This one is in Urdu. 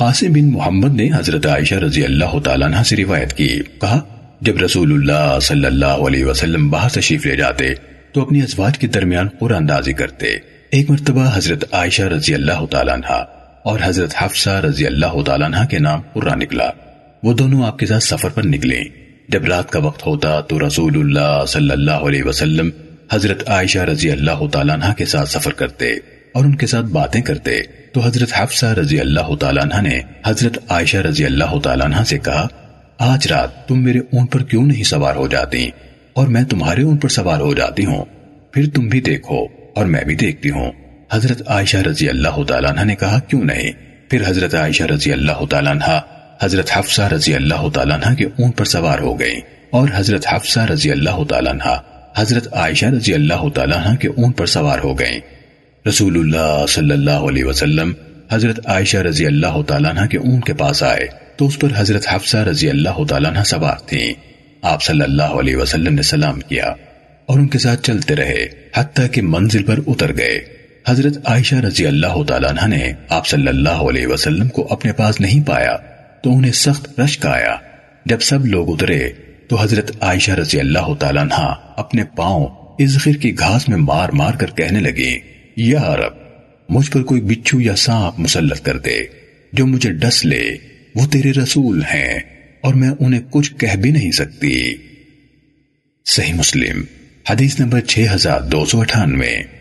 قاسم بن محمد نے حضرت عائشہ رضی اللہ تعالیٰ عنہ سے روایت کی۔ کہا، جب رسول اللہ صلی اللہ علیہ وسلم باہر تشریف لے جاتے، تو اپنی ازواج کے درمیان قرآن اندازی کرتے۔ ایک مرتبہ حضرت عائشہ رضی اللہ تعالیٰ عنہ اور حضرت حفصہ رضی اللہ تعالیٰ عنہ کے نام قرآن نکلا۔ وہ دونوں آپ کے ساتھ سفر پر نکلے جب رات کا وقت ہوتا، تو رسول اللہ صلی اللہ علیہ وسلم حضرت عائشہ رضی اللہ تعالیٰ عنہ کے ساتھ سفر کرتے۔ اور ان کے ساتھ باتیں کرتے، تو حضرت حفصہ رضی اللہ تعالیٰ عنہ نے حضرت عائشہ رضی اللہ تعالیٰ عنہ سے کہا، آج رات تم میرے اون پر کیوں نہیں سوار ہو جاتی؟ اور میں تمہارے اون پر سوار ہو جاتی ہوں۔ پھر تم بھی دیکھو اور میں بھی دیکھتی ہوں۔ حضرت عائشہ رضی اللہ تعالیٰ عنہ نے کہا، کیوں نہیں؟ پھر حضرت عائشہ رضی اللہ تعالیٰ عنہ حضرت حفصہ رضی اللہ تعالیٰ عنہ کے اون پر سوار ہو گئی اور حضرت حفصہ رضی اللہ تعالیٰ عنہ حضرت عائشہ رضی اللہ تعالیٰ عنہ کے اون پر سوار ہو گئیں۔ رسول اللہ صلی اللہ علیہ وسلم حضرت عائشہ رضی اللہ تعالیٰ عنہ کے اون کے پاس آئے تو اس پر حضرت حفصہ رضی اللہ تعالیٰ عنہ سوار تھیں۔ آپ صلی اللہ علیہ وسلم نے سلام کیا اور ان کے ساتھ چلتے رہے حتیٰ کہ منزل پر اتر گئے۔ حضرت عائشہ رضی اللہ تعالیٰ عنہ نے آپ صلی اللہ علیہ وسلم کو اپنے پاس نہیں پایا تو انہیں سخت رشک آیا۔ جب سب لوگ اترے تو حضرت عائشہ رضی اللہ تعالیٰ عنہ اپنے پاؤں ازغر کی گھاس میں مار مار کر کہنے لگی یا رب، مجھ پر کوئی بچھو یا سانپ مسلط کر دے، جو مجھے ڈس لے، وہ تیرے رسول ہیں، اور میں انہیں کچھ کہہ بھی نہیں سکتی۔ صحیح مسلم، حدیث نمبر 6298